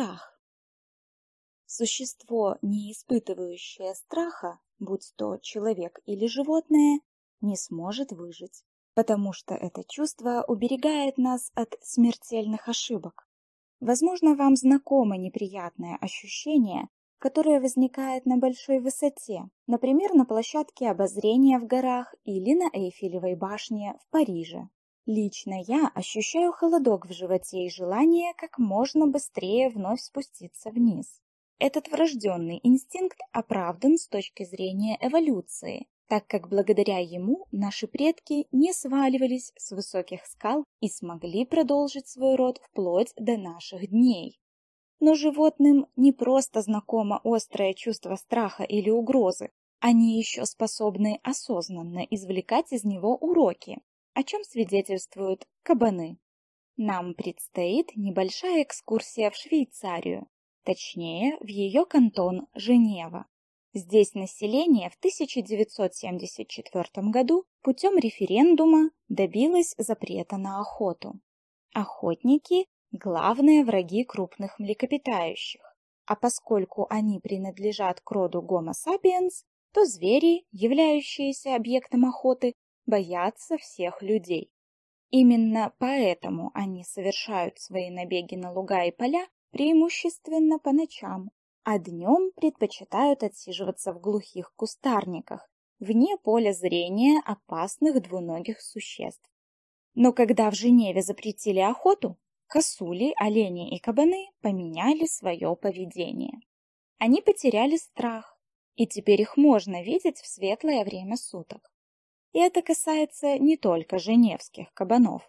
страх. Существо, не испытывающее страха, будь то человек или животное, не сможет выжить, потому что это чувство уберегает нас от смертельных ошибок. Возможно, вам знакомо неприятное ощущение, которое возникает на большой высоте, например, на площадке обозрения в горах или на Эйфелевой башне в Париже. Лично я ощущаю холодок в животе и желание как можно быстрее вновь спуститься вниз. Этот врожденный инстинкт оправдан с точки зрения эволюции, так как благодаря ему наши предки не сваливались с высоких скал и смогли продолжить свой род вплоть до наших дней. Но животным не просто знакомо острое чувство страха или угрозы, они еще способны осознанно извлекать из него уроки, о чем свидетельствуют кабаны. Нам предстоит небольшая экскурсия в Швейцарию, точнее, в ее кантон Женева. Здесь население в 1974 году путем референдума добилось запрета на охоту. Охотники – главные враги крупных млекопитающих, а поскольку они принадлежат к роду Homo sapiens, то звери, являющиеся объектом охоты, боятся всех людей. Именно поэтому они совершают свои набеги на луга и поля преимущественно по ночам, а днем предпочитают отсиживаться в глухих кустарниках, вне поля зрения опасных двуногих существ. Но когда в Женеве запретили охоту, косули, олени и кабаны поменяли свое поведение. Они потеряли страх, и теперь их можно видеть в светлое время суток. И это касается не только женевских кабанов.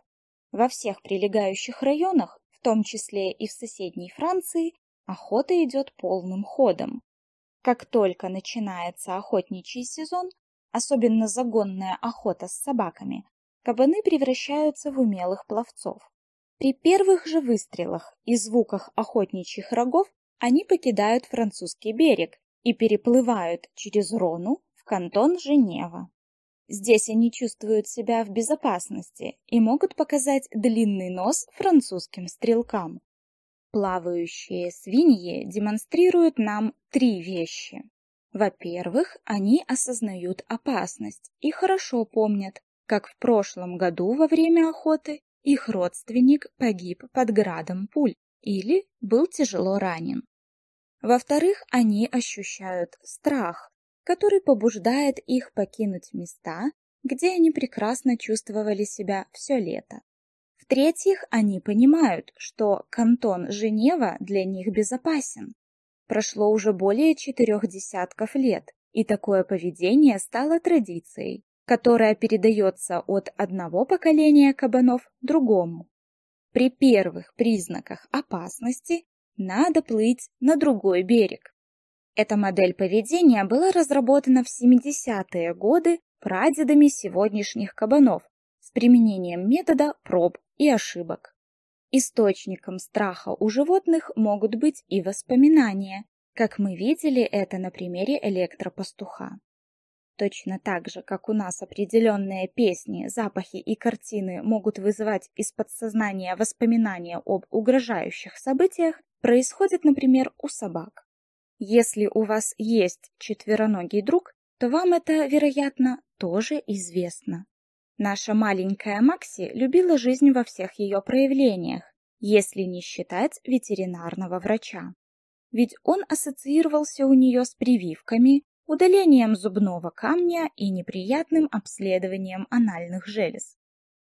Во всех прилегающих районах в том числе и в соседней Франции, охота идет полным ходом. Как только начинается охотничий сезон, особенно загонная охота с собаками, кабаны превращаются в умелых пловцов. При первых же выстрелах и звуках охотничьих рогов они покидают французский берег и переплывают через Рону в кантон Женева. Здесь они чувствуют себя в безопасности и могут показать длинный нос французским стрелкам. Плавающие свиньи демонстрируют нам три вещи. Во-первых, они осознают опасность и хорошо помнят, как в прошлом году во время охоты их родственник погиб под градом пуль или был тяжело ранен. Во-вторых, они ощущают страх, который побуждает их покинуть места, где они прекрасно чувствовали себя все лето. В-третьих, они понимают, что кантон Женева для них безопасен. Прошло уже более четырех десятков лет, и такое поведение стало традицией, которая передается от одного поколения кабанов другому. При первых признаках опасности надо плыть на другой берег. Эта модель поведения была разработана в 70-е годы прадедами сегодняшних кабанов с применением метода проб и ошибок. Источником страха у животных могут быть и воспоминания, как мы видели это на примере электропастуха. Точно так же, как у нас определенные песни, запахи и картины могут вызывать из подсознания воспоминания об угрожающих событиях, происходит, например, у собак. Если у вас есть четвероногий друг, то вам это, вероятно, тоже известно. Наша маленькая Макси любила жизнь во всех ее проявлениях, если не считать ветеринарного врача. Ведь он ассоциировался у нее с прививками, удалением зубного камня и неприятным обследованием анальных желез.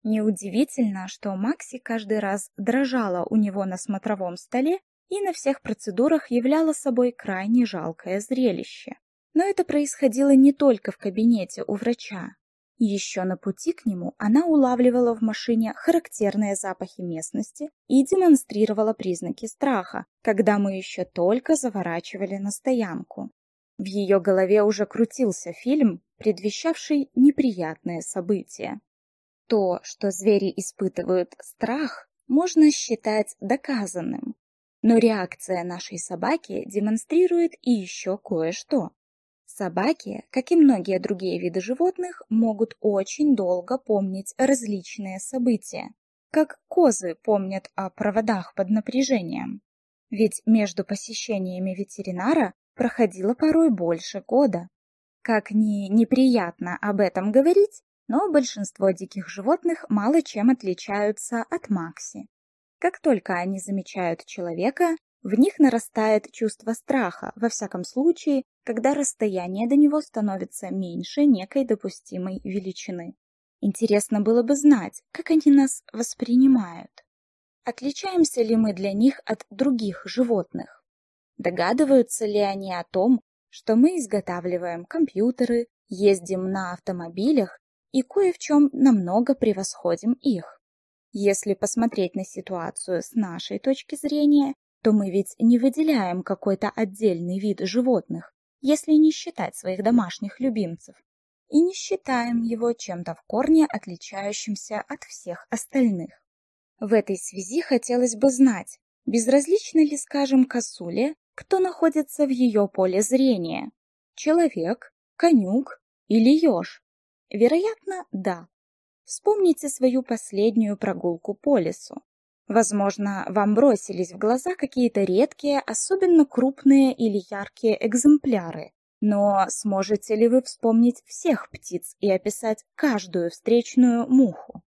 Неудивительно, что Макси каждый раз дрожала у него на смотровом столе и на всех процедурах являла собой крайне жалкое зрелище. Но это происходило не только в кабинете у врача. Еще на пути к нему она улавливала в машине характерные запахи местности и демонстрировала признаки страха, когда мы еще только заворачивали на стоянку. В ее голове уже крутился фильм, предвещавший неприятное событие. То, что звери испытывают страх, можно считать доказанным. Но реакция нашей собаки демонстрирует и еще кое-что. Собаки, как и многие другие виды животных, могут очень долго помнить различные события, как козы помнят о проводах под напряжением. Ведь между посещениями ветеринара проходило порой больше года. Как ни неприятно об этом говорить, но большинство диких животных мало чем отличаются от Макси. Как только они замечают человека, в них нарастает чувство страха, во всяком случае, когда расстояние до него становится меньше некой допустимой величины. Интересно было бы знать, как они нас воспринимают. Отличаемся ли мы для них от других животных? Догадываются ли они о том, что мы изготавливаем компьютеры, ездим на автомобилях и кое в чем намного превосходим их? Если посмотреть на ситуацию с нашей точки зрения, то мы ведь не выделяем какой-то отдельный вид животных, если не считать своих домашних любимцев, и не считаем его чем-то в корне отличающимся от всех остальных. В этой связи хотелось бы знать, безразлично ли, скажем, косуле, кто находится в ее поле зрения – человек, конюк или еж? Вероятно, да. Вспомните свою последнюю прогулку по лесу. Возможно, вам бросились в глаза какие-то редкие, особенно крупные или яркие экземпляры. Но сможете ли вы вспомнить всех птиц и описать каждую встречную муху?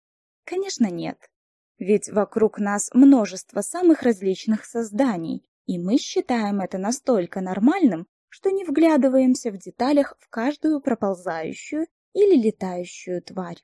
Конечно, нет. Ведь вокруг нас множество самых различных созданий, и мы считаем это настолько нормальным, что не вглядываемся в деталях в каждую проползающую или летающую тварь.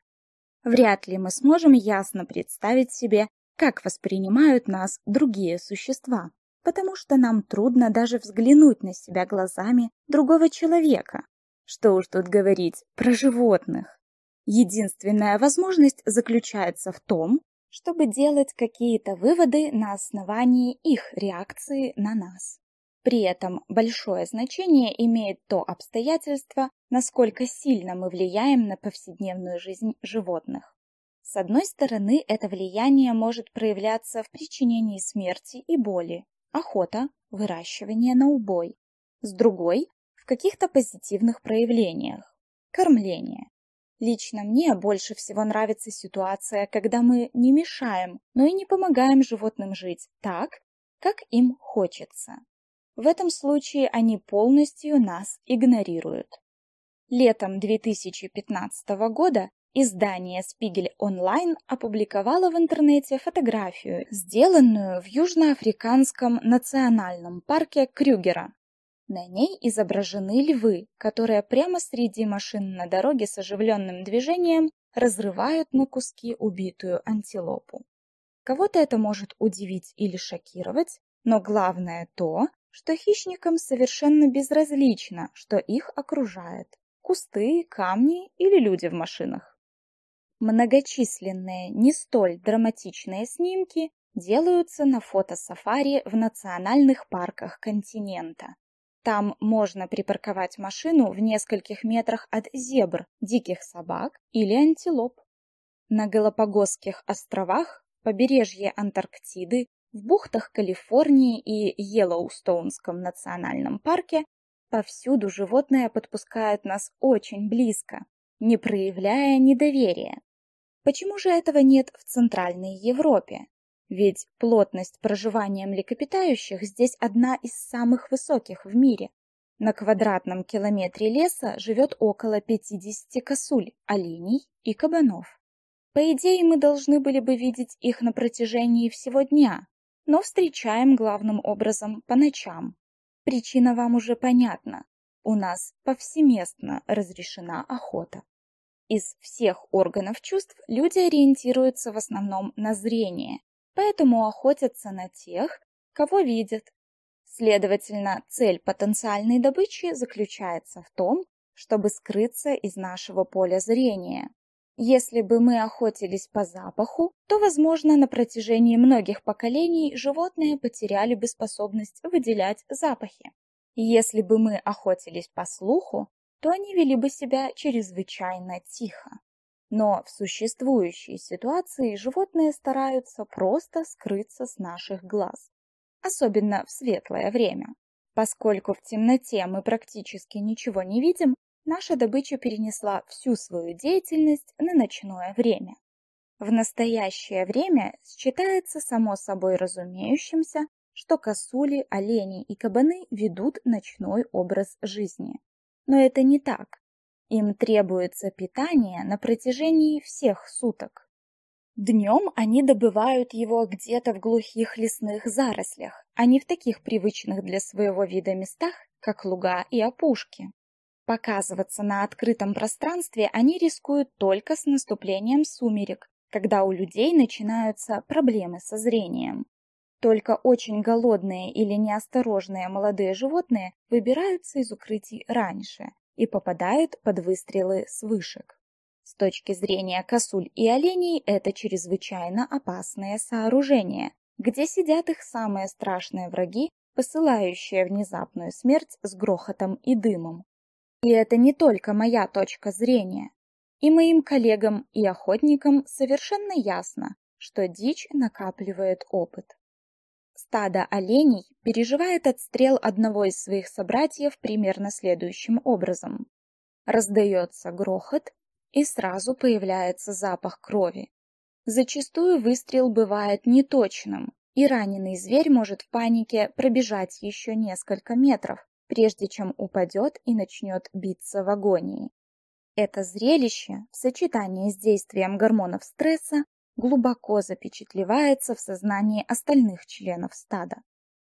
Вряд ли мы сможем ясно представить себе, как воспринимают нас другие существа, потому что нам трудно даже взглянуть на себя глазами другого человека. Что уж тут говорить про животных. Единственная возможность заключается в том, чтобы делать какие-то выводы на основании их реакции на нас. При этом большое значение имеет то обстоятельство, насколько сильно мы влияем на повседневную жизнь животных. С одной стороны, это влияние может проявляться в причинении смерти и боли, охота, выращивание на убой. С другой – в каких-то позитивных проявлениях, кормление. Лично мне больше всего нравится ситуация, когда мы не мешаем, но и не помогаем животным жить так, как им хочется. В этом случае они полностью нас игнорируют. Летом 2015 года Издание Spiegel Online опубликовало в интернете фотографию, сделанную в Южноафриканском национальном парке Крюгера. На ней изображены львы, которые прямо среди машин на дороге с оживленным движением разрывают на куски убитую антилопу. Кого-то это может удивить или шокировать, но главное то, что хищникам совершенно безразлично, что их окружает – кусты, камни или люди в машинах. Многочисленные, не столь драматичные снимки делаются на фотосафари в национальных парках континента. Там можно припарковать машину в нескольких метрах от зебр, диких собак или антилоп. На Галапагосских островах, побережье Антарктиды, в бухтах Калифорнии и Йеллоустоунском национальном парке повсюду животные подпускают нас очень близко, не проявляя недоверия. Почему же этого нет в Центральной Европе? Ведь плотность проживания млекопитающих здесь одна из самых высоких в мире. На квадратном километре леса живет около 50 косуль, оленей и кабанов. По идее, мы должны были бы видеть их на протяжении всего дня, но встречаем главным образом по ночам. Причина вам уже понятна. У нас повсеместно разрешена охота. Из всех органов чувств люди ориентируются в основном на зрение, поэтому охотятся на тех, кого видят. Следовательно, цель потенциальной добычи заключается в том, чтобы скрыться из нашего поля зрения. Если бы мы охотились по запаху, то, возможно, на протяжении многих поколений животные потеряли бы способность выделять запахи. Если бы мы охотились по слуху, то они вели бы себя чрезвычайно тихо. Но в существующей ситуации животные стараются просто скрыться с наших глаз, особенно в светлое время. Поскольку в темноте мы практически ничего не видим, наша добыча перенесла всю свою деятельность на ночное время. В настоящее время считается само собой разумеющимся, что косули, олени и кабаны ведут ночной образ жизни. Но это не так. Им требуется питание на протяжении всех суток. Днем они добывают его где-то в глухих лесных зарослях, а не в таких привычных для своего вида местах, как луга и опушки. Показываться на открытом пространстве они рискуют только с наступлением сумерек, когда у людей начинаются проблемы со зрением. Только очень голодные или неосторожные молодые животные выбираются из укрытий раньше и попадают под выстрелы с вышек. С точки зрения косуль и оленей это чрезвычайно опасные сооружения, где сидят их самые страшные враги, посылающие внезапную смерть с грохотом и дымом. И это не только моя точка зрения. И моим коллегам и охотникам совершенно ясно, что дичь накапливает опыт. Стадо оленей переживает отстрел одного из своих собратьев примерно следующим образом. Раздается грохот, и сразу появляется запах крови. Зачастую выстрел бывает неточным, и раненый зверь может в панике пробежать еще несколько метров, прежде чем упадет и начнет биться в агонии. Это зрелище в сочетании с действием гормонов стресса глубоко запечатлевается в сознании остальных членов стада.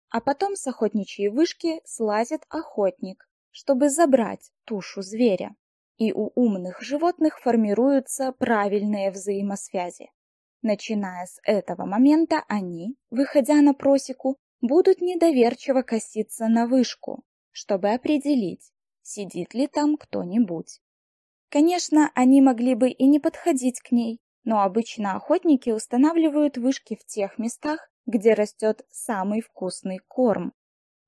А потом с охотничьей вышки слазит охотник, чтобы забрать тушу зверя и у умных животных формируются правильные взаимосвязи. Начиная с этого момента они, выходя на просеку, будут недоверчиво коситься на вышку, чтобы определить, сидит ли там кто-нибудь. Конечно, они могли бы и не подходить к ней, но обычно охотники устанавливают вышки в тех местах, где растет самый вкусный корм.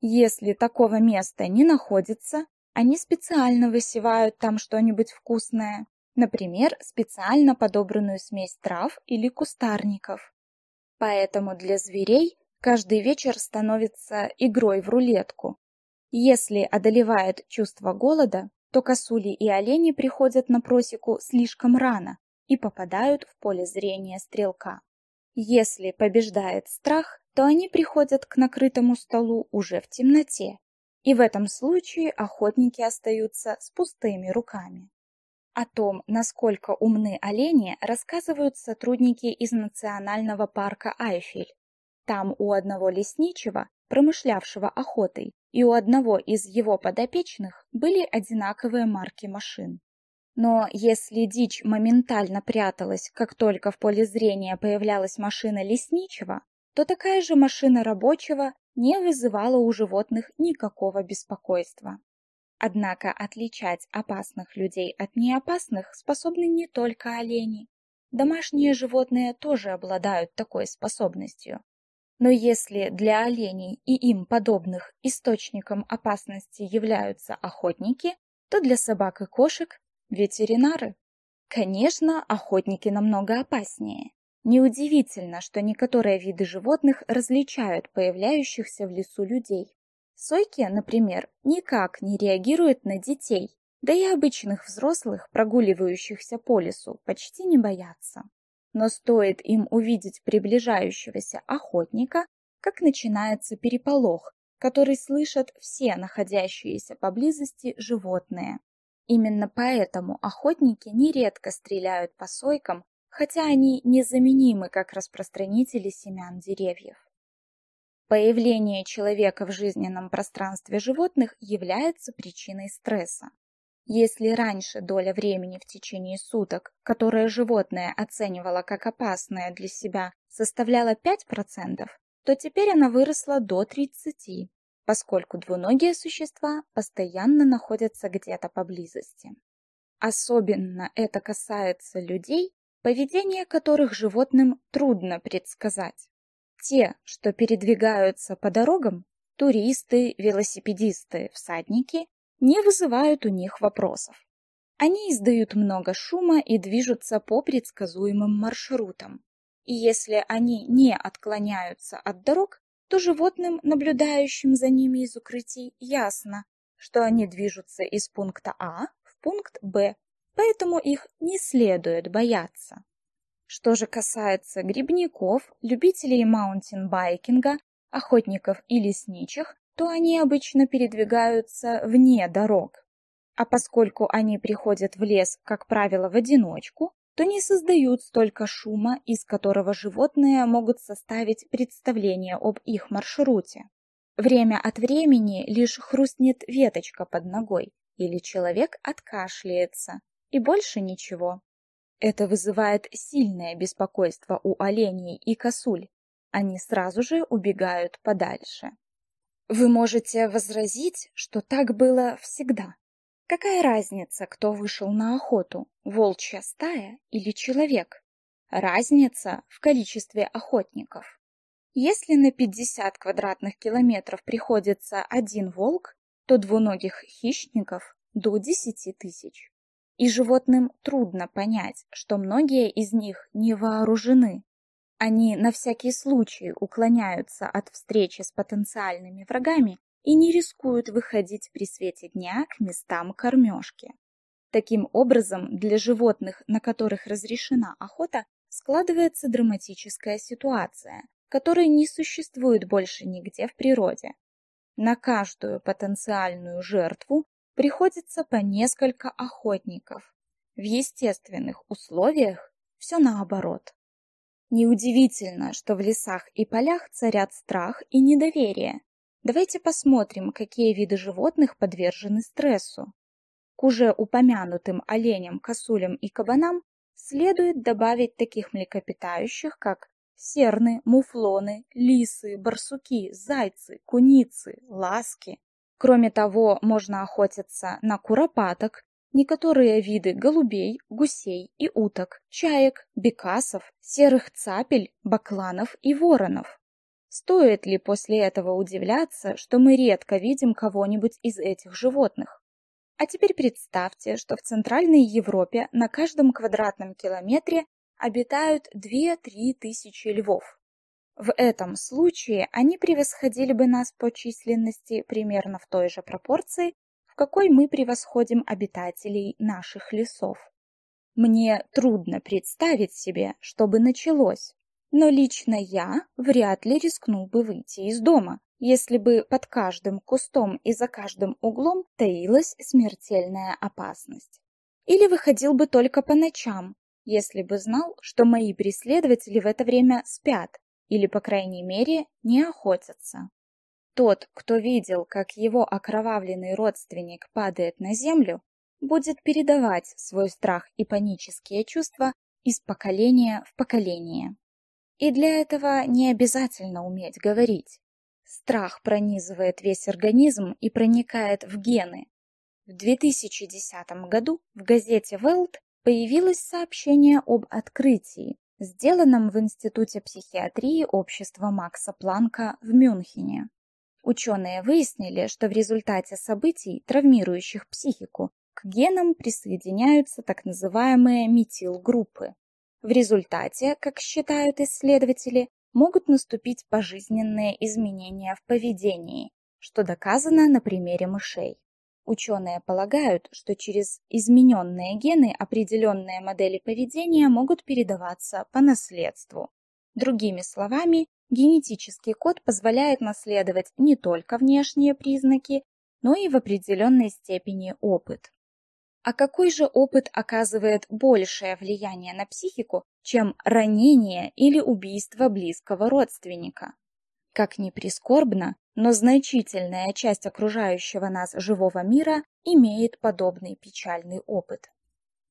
Если такого места не находится, они специально высевают там что-нибудь вкусное, например, специально подобранную смесь трав или кустарников. Поэтому для зверей каждый вечер становится игрой в рулетку. Если одолевает чувство голода, то косули и олени приходят на просеку слишком рано и попадают в поле зрения стрелка. Если побеждает страх, то они приходят к накрытому столу уже в темноте и в этом случае охотники остаются с пустыми руками. О том, насколько умны олени, рассказывают сотрудники из национального парка Айфель. Там у одного лесничего, промышлявшего охотой, и у одного из его подопечных были одинаковые марки машин. Но если дичь моментально пряталась, как только в поле зрения появлялась машина лесничего, то такая же машина рабочего не вызывало у животных никакого беспокойства. Однако отличать опасных людей от неопасных способны не только олени. Домашние животные тоже обладают такой способностью. Но если для оленей и им подобных источником опасности являются охотники, то для собак и кошек – ветеринары. Конечно, охотники намного опаснее. Неудивительно, что некоторые виды животных различают появляющихся в лесу людей. Сойки, например, никак не реагируют на детей, да и обычных взрослых, прогуливающихся по лесу, почти не боятся. Но стоит им увидеть приближающегося охотника, как начинается переполох, который слышат все находящиеся поблизости животные. Именно поэтому охотники нередко стреляют по сойкам хотя они незаменимы как распространители семян деревьев. Появление человека в жизненном пространстве животных является причиной стресса. Если раньше доля времени в течение суток, которое животное оценивало как опасное для себя, составляла 5%, то теперь она выросла до 30%, поскольку двуногие существа постоянно находятся где-то поблизости. Особенно это касается людей, поведение которых животным трудно предсказать. Те, что передвигаются по дорогам, туристы, велосипедисты, всадники, не вызывают у них вопросов. Они издают много шума и движутся по предсказуемым маршрутам. И если они не отклоняются от дорог, то животным, наблюдающим за ними из укрытий, ясно, что они движутся из пункта А в пункт Б поэтому их не следует бояться. Что же касается грибников, любителей маунтинбайкинга, охотников и лесничих, то они обычно передвигаются вне дорог. А поскольку они приходят в лес, как правило, в одиночку, то не создают столько шума, из которого животные могут составить представление об их маршруте. Время от времени лишь хрустнет веточка под ногой, или человек откашляется, и больше ничего. Это вызывает сильное беспокойство у оленей и косуль. Они сразу же убегают подальше. Вы можете возразить, что так было всегда. Какая разница, кто вышел на охоту, волчья стая или человек? Разница в количестве охотников. Если на 50 квадратных километров приходится один волк, то двуногих хищников до 10 тысяч. И животным трудно понять, что многие из них не вооружены. Они на всякий случай уклоняются от встречи с потенциальными врагами и не рискуют выходить при свете дня к местам кормежки. Таким образом, для животных, на которых разрешена охота, складывается драматическая ситуация, которой не существует больше нигде в природе. На каждую потенциальную жертву приходится по несколько охотников. В естественных условиях все наоборот. Неудивительно, что в лесах и полях царят страх и недоверие, Давайте посмотрим, какие виды животных подвержены стрессу. К уже упомянутым оленям, косулям и кабанам следует добавить таких млекопитающих, как серны, муфлоны, лисы, барсуки, зайцы, куницы, ласки. Кроме того, можно охотиться на куропаток, некоторые виды голубей, гусей и уток, чаек, бекасов, серых цапель, бакланов и воронов. Стоит ли после этого удивляться, что мы редко видим кого-нибудь из этих животных? А теперь представьте, что в Центральной Европе на каждом квадратном километре обитают 2-3 тысячи львов. В этом случае они превосходили бы нас по численности примерно в той же пропорции, какой мы превосходим обитателей наших лесов. Мне трудно представить себе, что бы началось, но лично я вряд ли рискнул бы выйти из дома, если бы под каждым кустом и за каждым углом таилась смертельная опасность. Или выходил бы только по ночам, если бы знал, что мои преследователи в это время спят или, по крайней мере, не охотятся. Тот, кто видел, как его окровавленный родственник падает на землю, будет передавать свой страх и панические чувства из поколения в поколение. И для этого не обязательно уметь говорить. Страх пронизывает весь организм и проникает в гены. В 2010 году в газете Welt появилось сообщение об открытии, сделанном в Институте психиатрии общества Макса Планка в Мюнхене. Ученые выяснили, что в результате событий, травмирующих психику, к генам присоединяются так называемые метилгруппы. В результате, как считают исследователи, могут наступить пожизненные изменения в поведении, что доказано на примере мышей. Ученые полагают, что через измененные гены определенные модели поведения могут передаваться по наследству. Другими словами, генетический код позволяет наследовать не только внешние признаки, но и в определенной степени опыт. А какой же опыт оказывает большее влияние на психику, чем ранение или убийство близкого родственника? Как ни прискорбно, но значительная часть окружающего нас живого мира имеет подобный печальный опыт.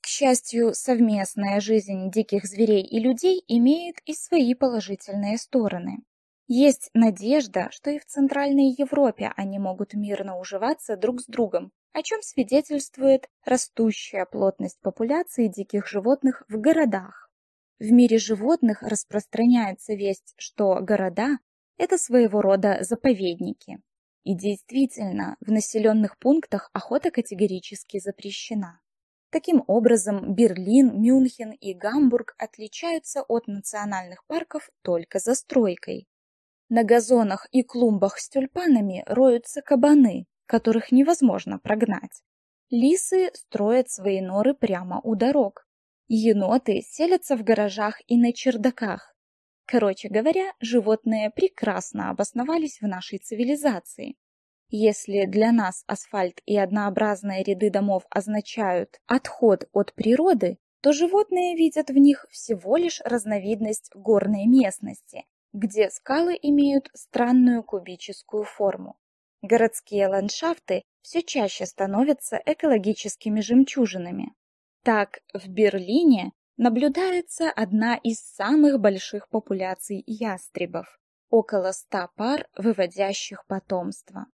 К счастью, совместная жизнь диких зверей и людей имеет и свои положительные стороны. Есть надежда, что и в Центральной Европе они могут мирно уживаться друг с другом, о чем свидетельствует растущая плотность популяции диких животных в городах. В мире животных распространяется весть, что города – это своего рода заповедники. И действительно, в населенных пунктах охота категорически запрещена. Таким образом, Берлин, Мюнхен и Гамбург отличаются от национальных парков только застройкой. На газонах и клумбах с тюльпанами роются кабаны, которых невозможно прогнать. Лисы строят свои норы прямо у дорог. Еноты селятся в гаражах и на чердаках. Короче говоря, животные прекрасно обосновались в нашей цивилизации. Если для нас асфальт и однообразные ряды домов означают отход от природы, то животные видят в них всего лишь разновидность горной местности, где скалы имеют странную кубическую форму. Городские ландшафты все чаще становятся экологическими жемчужинами. Так, в Берлине наблюдается одна из самых больших популяций ястребов – около ста пар, выводящих потомство.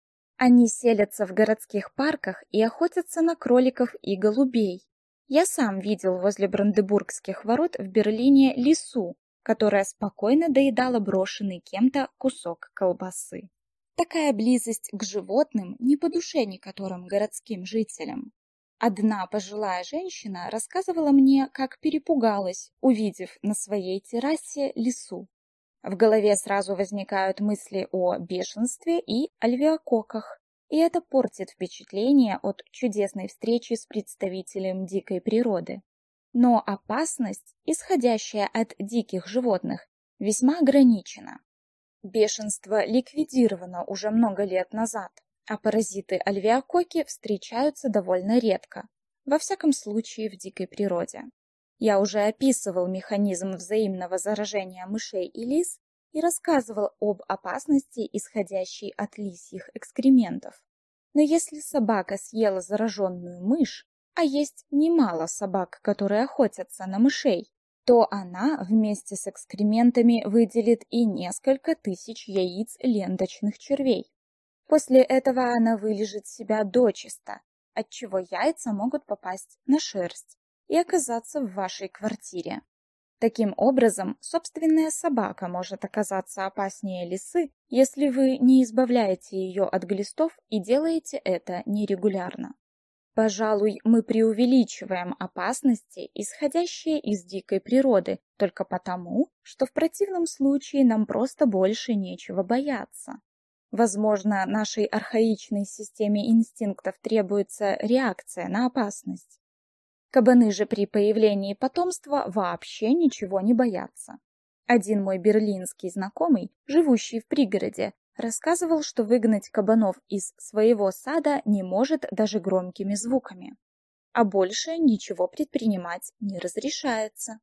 Они селятся в городских парках и охотятся на кроликов и голубей. Я сам видел возле Брандебургских ворот в Берлине лису, которая спокойно доедала брошенный кем-то кусок колбасы. Такая близость к животным не по душе некоторым городским жителям. Одна пожилая женщина рассказывала мне, как перепугалась, увидев на своей террасе лису. В голове сразу возникают мысли о бешенстве и альвеококках, и это портит впечатление от чудесной встречи с представителем дикой природы. Но опасность, исходящая от диких животных, весьма ограничена. Бешенство ликвидировано уже много лет назад, а паразиты альвеококи встречаются довольно редко, во всяком случае в дикой природе. Я уже описывал механизм взаимного заражения мышей и лис и рассказывал об опасности, исходящей от лисьих экскрементов. Но если собака съела зараженную мышь, а есть немало собак, которые охотятся на мышей, то она вместе с экскрементами выделит и несколько тысяч яиц ленточных червей. После этого она вылежит себя дочисто, отчего яйца могут попасть на шерсть и оказаться в вашей квартире. Таким образом, собственная собака может оказаться опаснее лисы, если вы не избавляете ее от глистов и делаете это нерегулярно. Пожалуй, мы преувеличиваем опасности, исходящие из дикой природы, только потому, что в противном случае нам просто больше нечего бояться. Возможно, нашей архаичной системе инстинктов требуется реакция на опасность. Кабаны же при появлении потомства вообще ничего не боятся. Один мой берлинский знакомый, живущий в пригороде, рассказывал, что выгнать кабанов из своего сада не может даже громкими звуками. А больше ничего предпринимать не разрешается.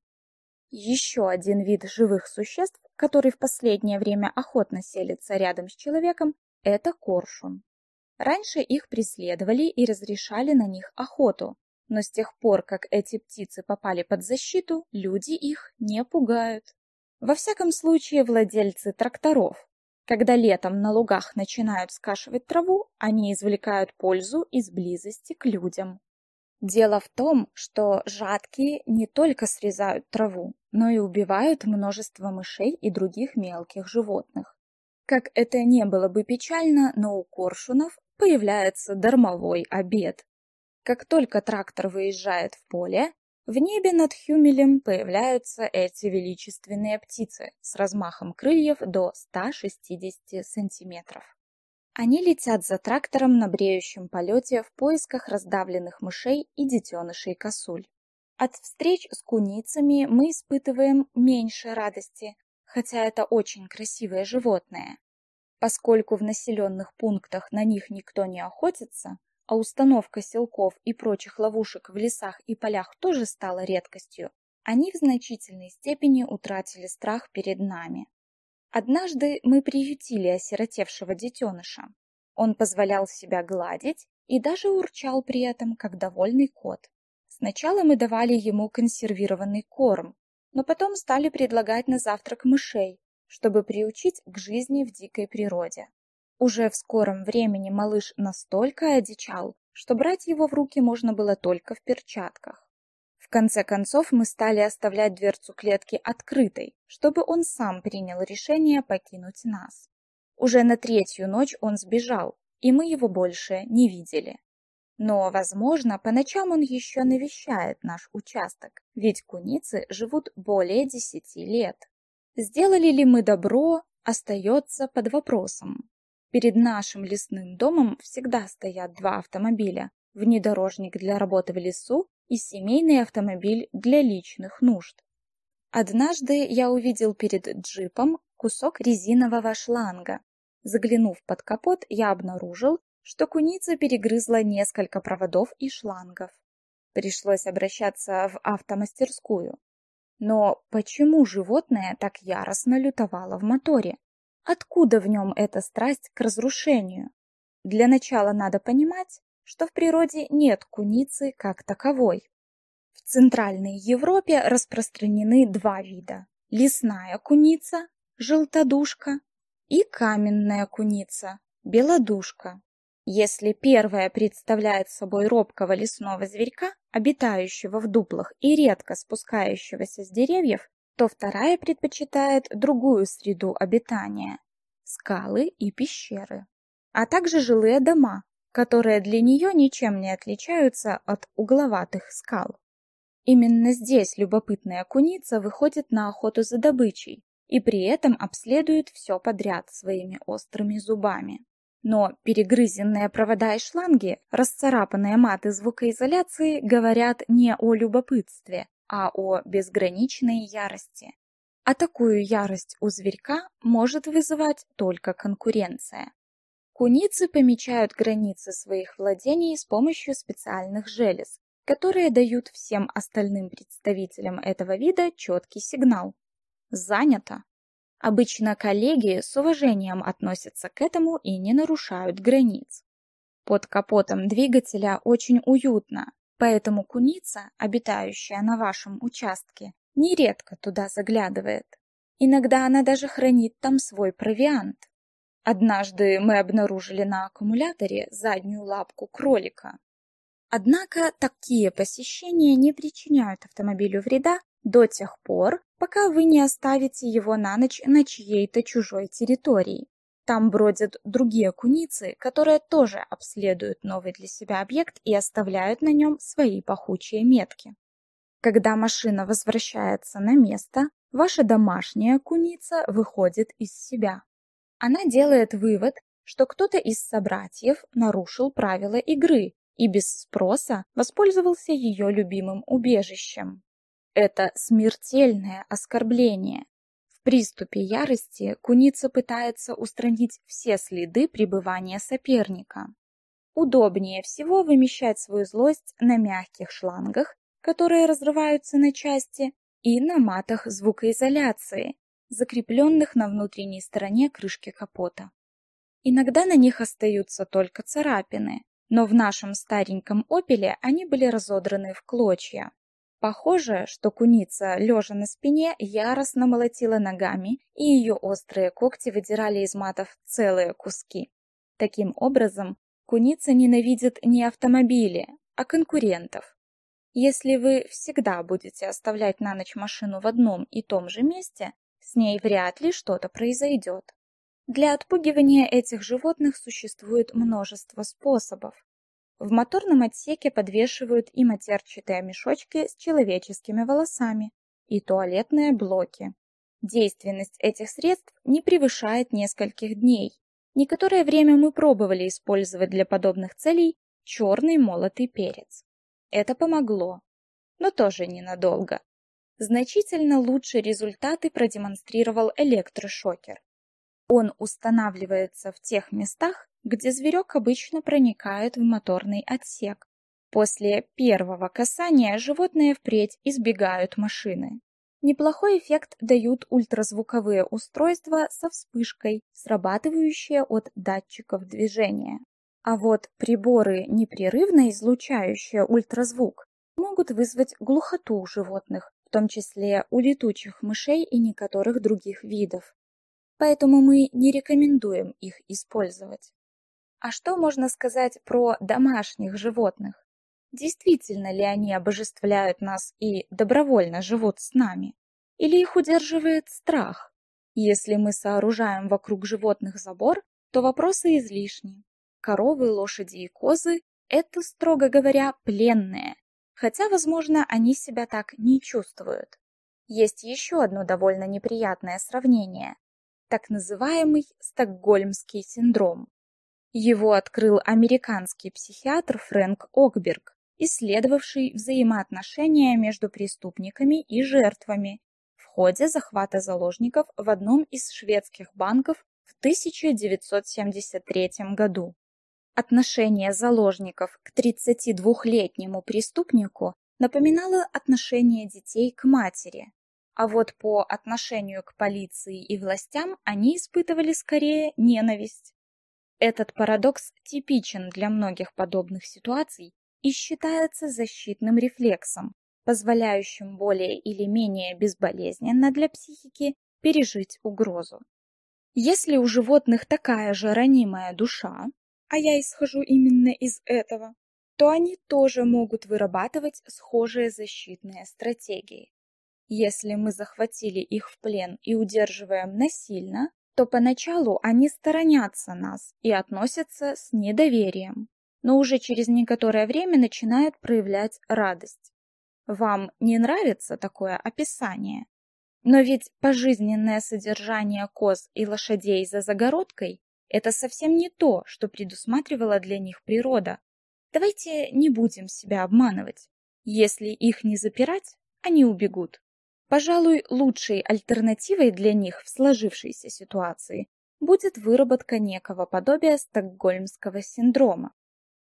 Еще один вид живых существ, который в последнее время охотно селится рядом с человеком, это коршун. Раньше их преследовали и разрешали на них охоту, но с тех пор, как эти птицы попали под защиту, люди их не пугают. Во всяком случае, владельцы тракторов. Когда летом на лугах начинают скашивать траву, они извлекают пользу из близости к людям. Дело в том, что жаткие не только срезают траву, но и убивают множество мышей и других мелких животных. Как это не было бы печально, но у коршунов появляется дармовой обед. Как только трактор выезжает в поле, в небе над Хюмелем появляются эти величественные птицы с размахом крыльев до 160 сантиметров. Они летят за трактором на бреющем полете в поисках раздавленных мышей и детенышей косуль. От встреч с куницами мы испытываем меньше радости, хотя это очень красивое животное. Поскольку в населенных пунктах на них никто не охотится, а установка селков и прочих ловушек в лесах и полях тоже стала редкостью, они в значительной степени утратили страх перед нами. Однажды мы приютили осиротевшего детеныша. Он позволял себя гладить и даже урчал при этом, как довольный кот. Сначала мы давали ему консервированный корм, но потом стали предлагать на завтрак мышей, чтобы приучить к жизни в дикой природе. Уже в скором времени малыш настолько одичал, что брать его в руки можно было только в перчатках. В конце концов мы стали оставлять дверцу клетки открытой, чтобы он сам принял решение покинуть нас. Уже на третью ночь он сбежал, и мы его больше не видели. Но, возможно, по ночам он еще навещает наш участок, ведь куницы живут более десяти лет. Сделали ли мы добро, остается под вопросом. Перед нашим лесным домом всегда стоят два автомобиля, внедорожник для работы в лесу и семейный автомобиль для личных нужд. Однажды я увидел перед джипом кусок резинового шланга. Заглянув под капот, я обнаружил, что куница перегрызла несколько проводов и шлангов. Пришлось обращаться в автомастерскую. Но почему животное так яростно лютовало в моторе? Откуда в нем эта страсть к разрушению? Для начала надо понимать, что в природе нет куницы как таковой. В Центральной Европе распространены два вида – лесная куница, желтодушка, и каменная куница, белодушка. Если первая представляет собой робкого лесного зверька, обитающего в дуплах и редко спускающегося с деревьев, то вторая предпочитает другую среду обитания – скалы и пещеры, а также жилые дома, которые для нее ничем не отличаются от угловатых скал. Именно здесь любопытная куница выходит на охоту за добычей и при этом обследует все подряд своими острыми зубами. Но перегрызенные провода и шланги, расцарапанные маты звукоизоляции говорят не о любопытстве, а о безграничной ярости. А такую ярость у зверька может вызывать только конкуренция. Куницы помечают границы своих владений с помощью специальных желез, которые дают всем остальным представителям этого вида четкий сигнал. Занято. Обычно коллеги с уважением относятся к этому и не нарушают границ. Под капотом двигателя очень уютно, поэтому куница, обитающая на вашем участке, нередко туда заглядывает. Иногда она даже хранит там свой провиант. Однажды мы обнаружили на аккумуляторе заднюю лапку кролика. Однако такие посещения не причиняют автомобилю вреда до тех пор, пока вы не оставите его на ночь на чьей-то чужой территории. Там бродят другие куницы, которые тоже обследуют новый для себя объект и оставляют на нем свои пахучие метки. Когда машина возвращается на место, ваша домашняя куница выходит из себя. Она делает вывод, что кто-то из собратьев нарушил правила игры и без спроса воспользовался ее любимым убежищем. Это смертельное оскорбление. Приступе ярости куница пытается устранить все следы пребывания соперника. Удобнее всего вымещать свою злость на мягких шлангах, которые разрываются на части, и на матах звукоизоляции, закрепленных на внутренней стороне крышки капота. Иногда на них остаются только царапины, но в нашем стареньком «Опеле» они были разодраны в клочья. Похоже, что куница, лежа на спине, яростно молотила ногами, и ее острые когти выдирали из матов целые куски. Таким образом, куница ненавидит не автомобили, а конкурентов. Если вы всегда будете оставлять на ночь машину в одном и том же месте, с ней вряд ли что-то произойдет. Для отпугивания этих животных существует множество способов. В моторном отсеке подвешивают и матерчатые мешочки с человеческими волосами, и туалетные блоки. Действенность этих средств не превышает нескольких дней. Некоторое время мы пробовали использовать для подобных целей черный молотый перец. Это помогло, но тоже ненадолго. Значительно лучшие результаты продемонстрировал электрошокер. Он устанавливается в тех местах, где зверек обычно проникает в моторный отсек. После первого касания животные впредь избегают машины. Неплохой эффект дают ультразвуковые устройства со вспышкой, срабатывающие от датчиков движения. А вот приборы, непрерывно излучающие ультразвук, могут вызвать глухоту у животных, в том числе у летучих мышей и некоторых других видов. Поэтому мы не рекомендуем их использовать. А что можно сказать про домашних животных? Действительно ли они обожествляют нас и добровольно живут с нами? Или их удерживает страх? Если мы сооружаем вокруг животных забор, то вопросы излишни. Коровы, лошади и козы – это, строго говоря, пленные, хотя, возможно, они себя так не чувствуют. Есть еще одно довольно неприятное сравнение – так называемый стокгольмский синдром. Его открыл американский психиатр Фрэнк Окберг, исследовавший взаимоотношения между преступниками и жертвами в ходе захвата заложников в одном из шведских банков в 1973 году. Отношение заложников к 32-летнему преступнику напоминало отношение детей к матери, а вот по отношению к полиции и властям они испытывали скорее ненависть. Этот парадокс типичен для многих подобных ситуаций и считается защитным рефлексом, позволяющим более или менее безболезненно для психики пережить угрозу. Если у животных такая же ранимая душа, а я исхожу именно из этого, то они тоже могут вырабатывать схожие защитные стратегии. Если мы захватили их в плен и удерживаем насильно, то поначалу они сторонятся нас и относятся с недоверием, но уже через некоторое время начинают проявлять радость. Вам не нравится такое описание? Но ведь пожизненное содержание коз и лошадей за загородкой – это совсем не то, что предусматривала для них природа. Давайте не будем себя обманывать. Если их не запирать, они убегут. Пожалуй, лучшей альтернативой для них в сложившейся ситуации будет выработка некого подобия стокгольмского синдрома.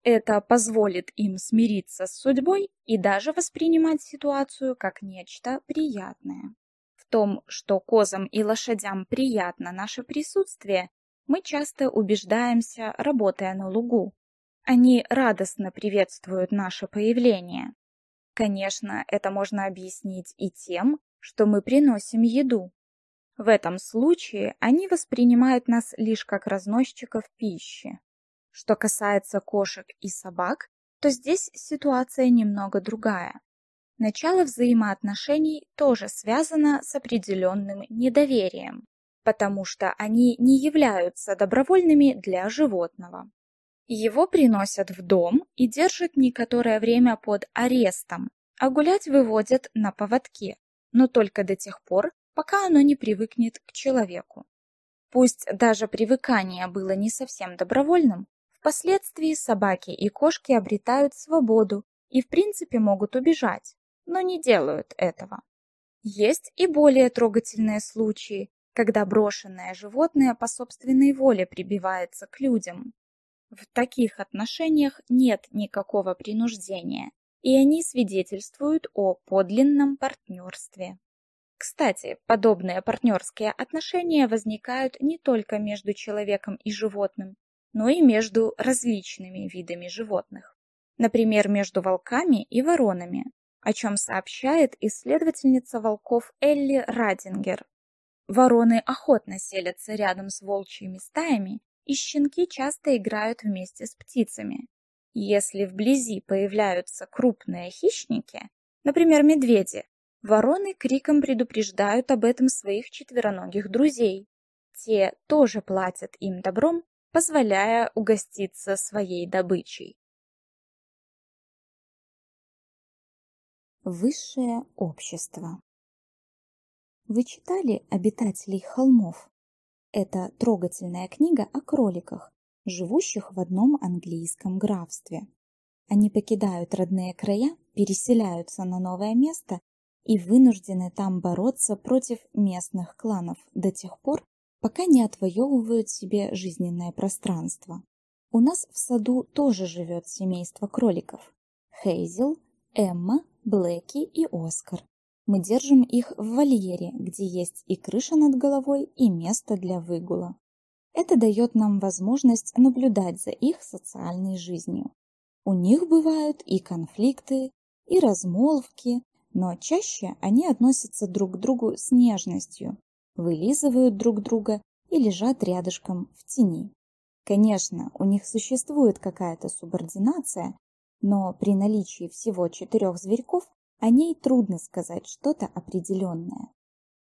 Это позволит им смириться с судьбой и даже воспринимать ситуацию как нечто приятное. В том, что козам и лошадям приятно наше присутствие, мы часто убеждаемся, работая на лугу. Они радостно приветствуют наше появление. Конечно, это можно объяснить и тем, что мы приносим еду. В этом случае они воспринимают нас лишь как разносчиков пищи. Что касается кошек и собак, то здесь ситуация немного другая. Начало взаимоотношений тоже связано с определенным недоверием, потому что они не являются добровольными для животного. Его приносят в дом и держат некоторое время под арестом, а гулять выводят на поводке но только до тех пор, пока оно не привыкнет к человеку. Пусть даже привыкание было не совсем добровольным, впоследствии собаки и кошки обретают свободу и в принципе могут убежать, но не делают этого. Есть и более трогательные случаи, когда брошенное животное по собственной воле прибивается к людям. В таких отношениях нет никакого принуждения, и они свидетельствуют о подлинном партнерстве. Кстати, подобные партнерские отношения возникают не только между человеком и животным, но и между различными видами животных. Например, между волками и воронами, о чем сообщает исследовательница волков Элли Радингер. Вороны охотно селятся рядом с волчьими стаями, и щенки часто играют вместе с птицами, если вблизи появляются крупные хищники, например, медведи, вороны криком предупреждают об этом своих четвероногих друзей. Те тоже платят им добром, позволяя угоститься своей добычей. Высшее общество Вы читали «Обитателей холмов»? Это трогательная книга о кроликах, живущих в одном английском графстве. Они покидают родные края, переселяются на новое место и вынуждены там бороться против местных кланов до тех пор, пока не отвоевывают себе жизненное пространство. У нас в саду тоже живет семейство кроликов. Хейзел, Эмма, Блэки и Оскар. Мы держим их в вольере, где есть и крыша над головой, и место для выгула. Это дает нам возможность наблюдать за их социальной жизнью. У них бывают и конфликты, и размолвки, но чаще они относятся друг к другу с нежностью, вылизывают друг друга и лежат рядышком в тени. Конечно, у них существует какая-то субординация, но при наличии всего четырех зверьков о ней трудно сказать что-то определенное.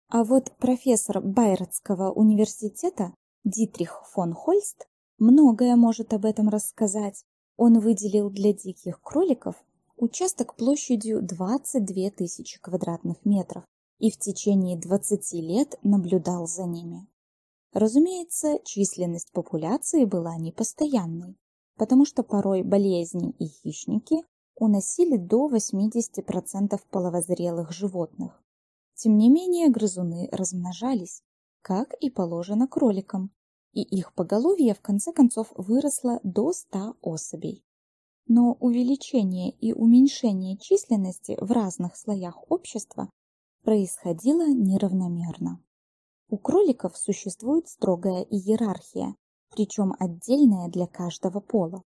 А вот профессор Байротского университета Дитрих фон Хольст многое может об этом рассказать. Он выделил для диких кроликов участок площадью 22 тысячи квадратных метров и в течение 20 лет наблюдал за ними. Разумеется, численность популяции была непостоянной, потому что порой болезни и хищники уносили до 80% половозрелых животных. Тем не менее грызуны размножались, как и положено кроликам, и их поголовье в конце концов выросло до 100 особей. Но увеличение и уменьшение численности в разных слоях общества происходило неравномерно. У кроликов существует строгая иерархия, причем отдельная для каждого пола.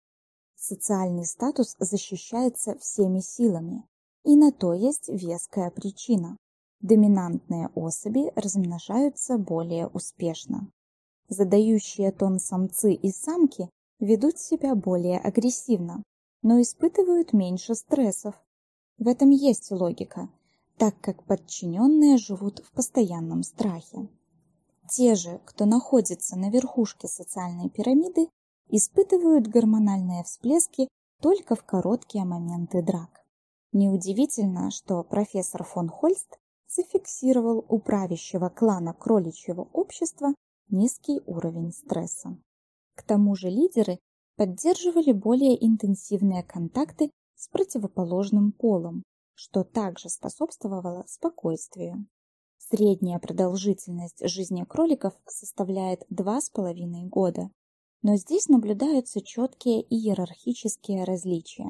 Социальный статус защищается всеми силами, и на то есть веская причина. Доминантные особи размножаются более успешно. Задающие тон самцы и самки ведут себя более агрессивно, но испытывают меньше стрессов. В этом есть логика, так как подчиненные живут в постоянном страхе. Те же, кто находится на верхушке социальной пирамиды, испытывают гормональные всплески только в короткие моменты драк. Неудивительно, что профессор фон Хольст зафиксировал у правящего клана кроличьего общества низкий уровень стресса. К тому же лидеры поддерживали более интенсивные контакты с противоположным полом, что также способствовало спокойствию. Средняя продолжительность жизни кроликов составляет 2,5 года, но здесь наблюдаются четкие иерархические различия.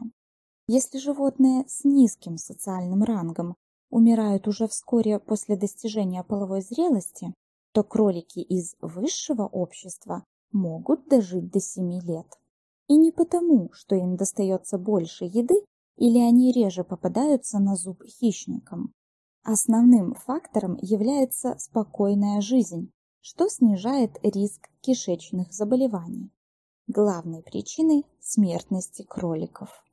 Если животные с низким социальным рангом умирают уже вскоре после достижения половой зрелости, то кролики из высшего общества могут дожить до 7 лет. И не потому, что им достается больше еды или они реже попадаются на зуб хищникам. Основным фактором является спокойная жизнь, что снижает риск кишечных заболеваний. Главной причиной смертности кроликов.